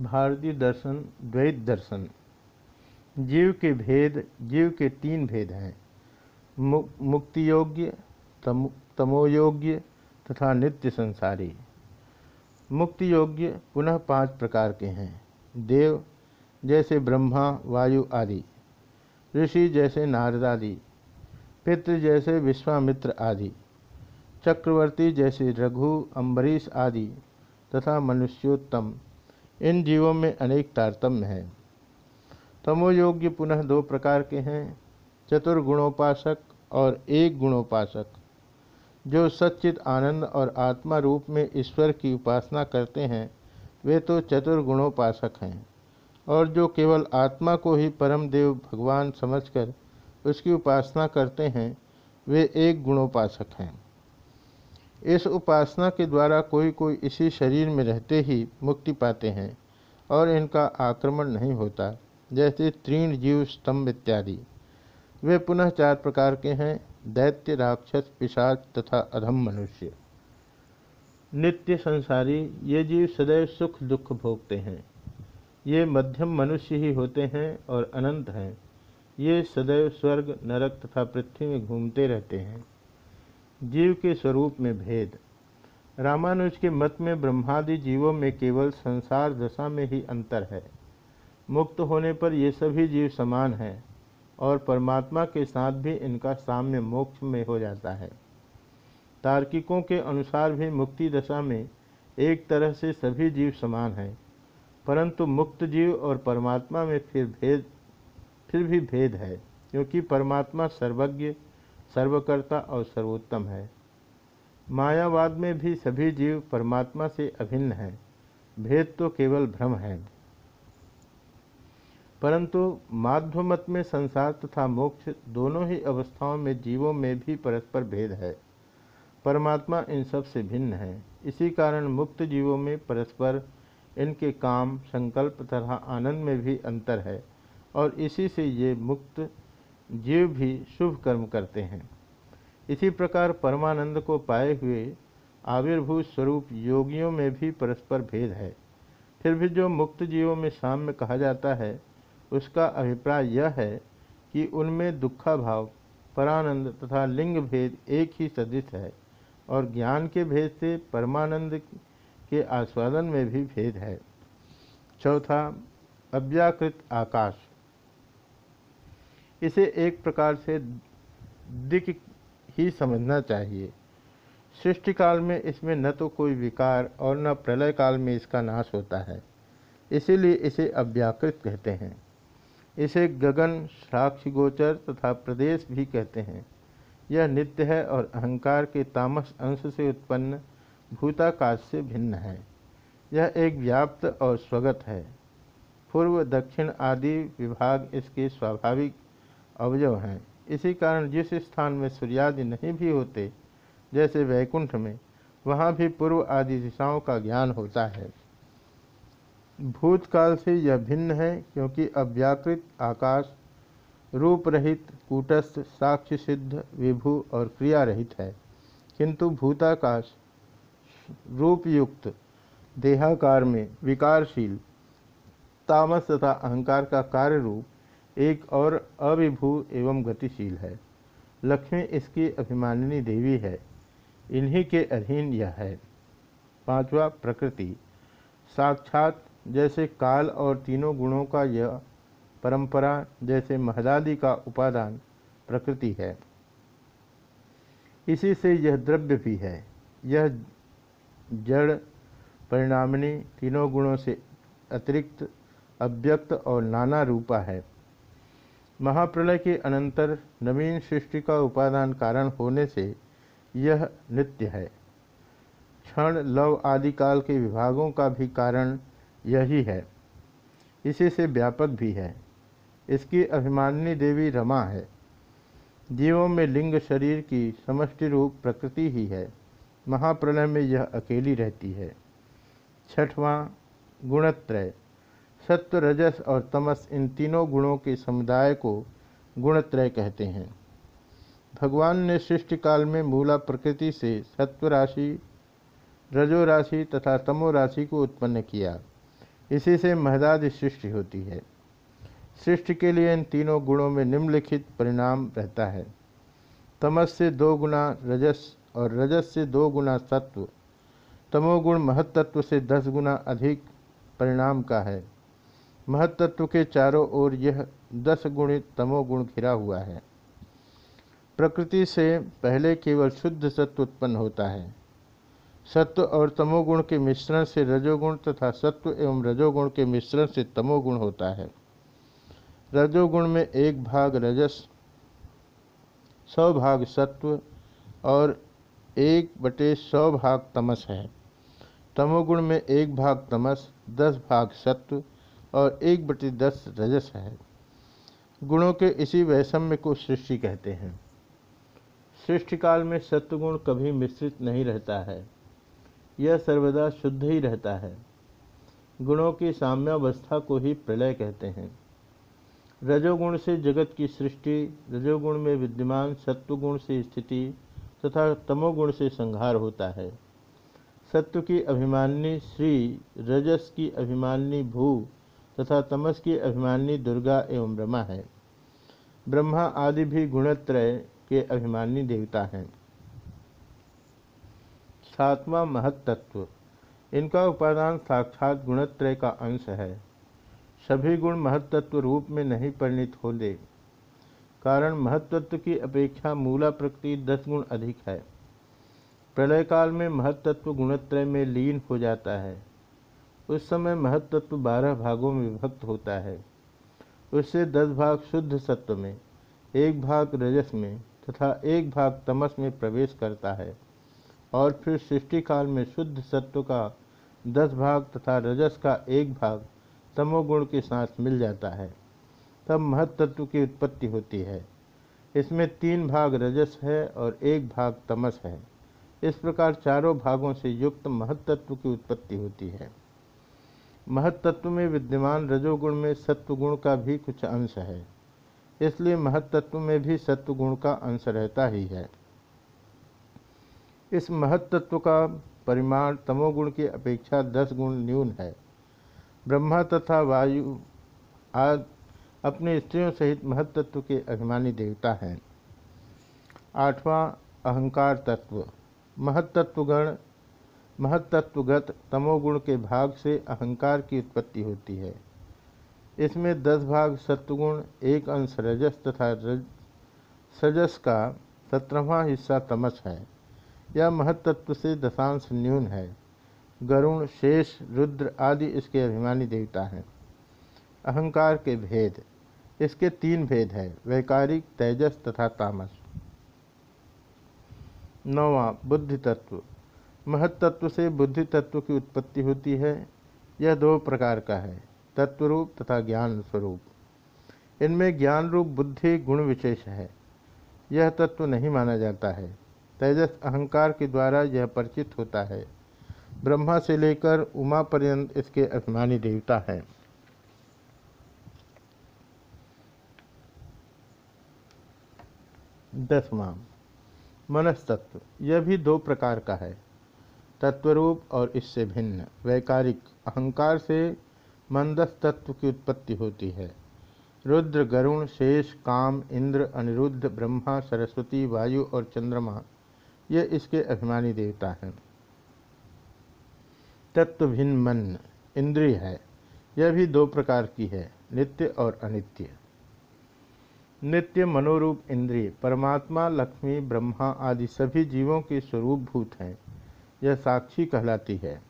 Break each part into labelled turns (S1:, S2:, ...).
S1: भारतीय दर्शन द्वैत दर्शन। जीव के भेद जीव के तीन भेद हैं। मु, मुक्ति योग्य तम, तमोयोग्य तथा नित्य संसारी। मुक्ति योग्य पुनः पाँच प्रकार के हैं। देव जैसे ब्रह्मा वायु आदि। ऋषि जैसे नारद आदि। पितृ जैसे विश्वामित्र आदि। चक्रवर्ती जैसे रघु अम्बरीश आदि तथा मनुष्योत्तम। इन जीवों में अनेक तारतम्य हैं। तमोयोग्य पुनः दो प्रकार के हैं चतुर्गुणोपासक और एक गुणोपासक। जो सच्चित आनंद और आत्मा रूप में ईश्वर की उपासना करते हैं, वे तो चतुर्गुणोपासक हैं। और जो केवल आत्मा को ही परम देव भगवान समझकर उसकी उपासना करते हैं, वे एक गुणोपासक हैं। इस उपासना के द्वारा कोई कोई इसी शरीर में रहते ही मुक्ति पाते हैं और इनका आक्रमण नहीं होता, जैसे तीर्ण जीव स्तंभ इत्यादि। वे पुनः चार प्रकार के हैं, दैत्य, राक्षस, पिशाच तथा अधम मनुष्य। नित्य संसारी, ये जीव सदैव सुख दुख भोगते हैं। ये मध्यम मनुष्य ही होते हैं और अनंत हैं। ये सदैव स्वर्ग, नरक तथा पृथ्वी में घूमते रहते हैं। जीव के स्वरूप में भेद। रामानुज के मत में ब्रह्मादि जीवों में केवल संसार दशा में ही अंतर है। मुक्त होने पर ये सभी जीव समान हैं और परमात्मा के साथ भी इनका साम्य मोक्ष में हो जाता है। तार्किकों के अनुसार भी मुक्ति दशा में एक तरह से सभी जीव समान हैं, परंतु मुक्त जीव और परमात्मा में फिर भेद, फिर भी भेद है, क्योंकि परमात्मा सर्वज्ञ सर्वकर्ता और सर्वोत्तम है। मायावाद में भी सभी जीव परमात्मा से अभिन्न हैं। भेद तो केवल भ्रम है। परंतु माध्व मत में संसार तथा मोक्ष दोनों ही अवस्थाओं में जीवों में भी परस्पर भेद है। परमात्मा इन सबसे भिन्न है। इसी कारण मुक्त जीवों में परस्पर इनके काम, संकल्प तथा आनंद में भी अंतर है और इसी से ये मुक्त जीव भी शुभ कर्म करते हैं। इसी प्रकार परमानंद को पाए हुए आविर्भूत स्वरूप योगियों में भी परस्पर भेद है। फिर भी जो मुक्त जीवों में साम्य कहा जाता है, उसका अभिप्राय यह है कि उनमें दुखा परानंद तथा लिंग भेद एक ही सदृश है और ज्ञान के भेद से परमानंद के आस्वादन में भी भेद है। चौथा, अव्याकृत आकाश। इसे एक प्रकार से दिक ही समझना चाहिए। सृष्टि काल में इसमें न तो कोई विकार और न प्रलय काल में इसका नाश होता है। इसीलिए इसे अव्याकृत कहते हैं। इसे गगन, साक्ष गोचर तथा प्रदेश भी कहते हैं। यह नित्य है और अहंकार के तामस अंश से उत्पन्न भूताकाश से भिन्न है। यह एक व्याप्त और स्वगत है। पूर्व, दक्षिण आदि विभाग इसके स्वाभाविक अवयव हैं। इसी कारण जिस स्थान में सूर्यादि नहीं भी होते, जैसे वैकुंठ में, वहाँ भी पूर्व आदि दिशाओं का ज्ञान होता है। भूतकाल से यह भिन्न है, क्योंकि अव्याकृत आकाश रूप रहित कूटस्थ साक्ष्य सिद्ध, विभु और क्रिया रहित है। किंतु भूताकाश, रूपयुक्त, देहाकार में विकारशील, तामस तथा अहंकार का कार्य रूप एक और अविभू एवं गतिशील है। लक्ष्मी इसकी अभिमानिनी देवी है। इन्हीं के अधीन यह है। पांचवा प्रकृति। साक्षात जैसे काल और तीनों गुणों का यह परंपरा, जैसे महदादि का उपादान प्रकृति है। इसी से यह द्रव्य भी है। यह जड़, परिणामिनी तीनों गुणों से अतिरिक्त, अव्यक्त और नाना रूपा है। महाप्रलय के अनंतर नवीन सृष्टि का उपादान कारण होने से यह नित्य है। क्षण, लव आदि काल के विभागों का भी कारण यही है। इसी से व्यापक भी है। इसकी अभिमानिनी देवी रमा है। जीवों में लिंग शरीर की समष्टि रूप प्रकृति ही है। महाप्रलय में यह अकेली रहती है। छठवां, गुणत्रय। सत्व, रजस और तमस इन तीनों गुणों के समुदाय को गुणत्रय कहते हैं। भगवान ने सृष्टि काल में मूला प्रकृति से सत्व राशि, रजो राशि तथा तमो राशि को उत्पन्न किया। इसी से महदादि सृष्टि होती है। सृष्टि के लिए इन तीनों गुणों में निम्नलिखित परिणाम रहता है। तमस से दो गुना रजस और रजस से दो गुना सत्व। तमोगुण महत्त्व से दस गुना अधिक परिणाम का है। महत्त्व के चारों ओर यह दस गुणित तमोगुण घिरा हुआ है। प्रकृति से पहले केवल शुद्ध सत्व उत्पन्न होता है। सत्व और तमोगुण के मिश्रण से रजोगुण तथा सत्व एवं रजोगुण के मिश्रण से तमोगुण होता है। रजोगुण में एक भाग रजस, सौ भाग सत्व और एक बटे सौ भाग तमस है। तमोगुण में एक भाग तमस, दस भाग सत्व और एक बटी दस रजस है। गुणों के इसी वैषम्य को सृष्टि कहते हैं। सृष्टि काल में सत्वगुण कभी मिश्रित नहीं रहता है। यह सर्वदा शुद्ध ही रहता है। गुणों की साम्यावस्था को ही प्रलय कहते हैं। रजोगुण से जगत की सृष्टि, रजोगुण में विद्यमान सत्वगुण से स्थिति तथा तमोगुण से संहार होता है। सत्व की अभिमानी श्री, रजस की अभिमानी भू तथा तमस की अभिमानी दुर्गा एवं ब्रह्मा है। ब्रह्मा आदि भी गुणत्रय के अभिमानी देवता हैं। सातवां महत्त्व इनका उपादान साक्षात गुणत्रय का अंश है। सभी गुण महत्त्व रूप में नहीं परिणित हो दे कारण महत्त्व की अपेक्षा मूला प्रकृति दस गुण अधिक है। प्रलय काल में महत्त्व गुणत्रय में लीन हो जाता है। उस समय महत्त्व बारह भागों में विभक्त होता है। उससे दस भाग शुद्ध सत्व में, एक भाग रजस में तथा एक भाग तमस में प्रवेश करता है और फिर सृष्टि काल में शुद्ध सत्व का दस भाग तथा रजस का एक भाग तमोगुण के साथ मिल जाता है। तब महत्त्व की उत्पत्ति होती है। इसमें तीन भाग रजस है और एक भाग तमस है। इस प्रकार चारों भागों से युक्त महत्त्व की उत्पत्ति होती है। महत्त्व में विद्यमान रजोगुण में सत्वगुण का भी कुछ अंश है। इसलिए महत्त्व में भी सत्वगुण का अंश रहता ही है। इस महत्त्व का परिमाण तमोगुण की अपेक्षा दस गुण न्यून है। ब्रह्मा तथा वायु आदि अपने स्त्रियों सहित महत्त्व के अभिमानी देवता हैं। आठवां अहंकार तत्व। महत्त्वगण महत्त्वगत तमोगुण के भाग से अहंकार की उत्पत्ति होती है। इसमें दस भाग सत्वगुण, एक अंश रजस तथा रज, सजस का सत्रहवा हिस्सा तमस है। यह महत्त्व से दशांश न्यून है। गरुण, शेष, रुद्र आदि इसके अभिमानी देवता हैं। अहंकार के भेद, इसके तीन भेद हैं, वैकारिक, तेजस तथा तामस। नौवा बुद्धि तत्व महत्त्व से बुद्धि तत्व की उत्पत्ति होती है। यह दो प्रकार का है, तत्वरूप तथा ज्ञान स्वरूप इनमें ज्ञान रूप बुद्धि गुण विशेष है। यह तत्व नहीं माना जाता है। तेजस अहंकार के द्वारा यह परिचित होता है। ब्रह्मा से लेकर उमा पर्यंत इसके अभिमानी देवता हैं। दसवां, मनस्तत्व। यह भी दो प्रकार का है। तत्वरूप और इससे भिन्न। वैकारिक। अहंकार से मंदस तत्व की उत्पत्ति होती है। रुद्र, गरुण, शेष, काम, इंद्र, अनिरुद्ध, ब्रह्मा, सरस्वती, वायु और चंद्रमा, ये इसके अभिमानी देवता हैं। तत्व भिन्न मन, इंद्रिय है। यह भी दो प्रकार की है, नित्य और अनित्य। नित्य मनोरूप इंद्रिय, परमात्मा, लक्ष्मी, ब्रह्मा आदि सभी जीवों के स्वरूप भूत हैं। यह साक्षी कहलाती है।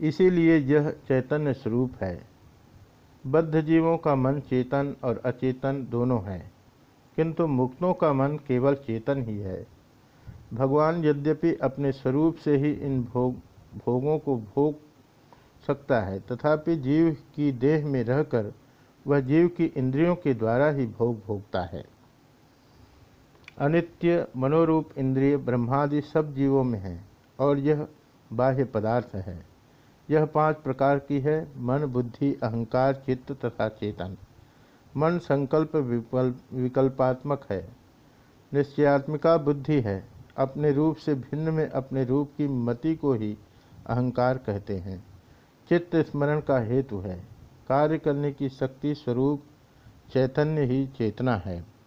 S1: इसीलिए यह चैतन्य स्वरूप है। बद्ध जीवों का मन चेतन और अचेतन दोनों है, किंतु मुक्तों का मन केवल चेतन ही है। भगवान यद्यपि अपने स्वरूप से ही इन भोग, भोगों को भोग सकता है, तथापि जीव की देह में रहकर वह जीव की इंद्रियों के द्वारा ही भोग भोगता है। अनित्य, मनोरूप, इंद्रिय, ब्रह्मादि सब जीवों में है और यह बाह्य पदार्थ है। यह पाँच प्रकार की है, मन, बुद्धि, अहंकार, चित्त तथा चेतन। मन संकल्प विकल्प विकल्पात्मक है। निश्चयात्मिका बुद्धि है। अपने रूप से भिन्न में अपने रूप की मति को ही अहंकार कहते हैं। चित्त स्मरण का हेतु है। कार्य करने की शक्ति स्वरूप चैतन्य ही चेतना है।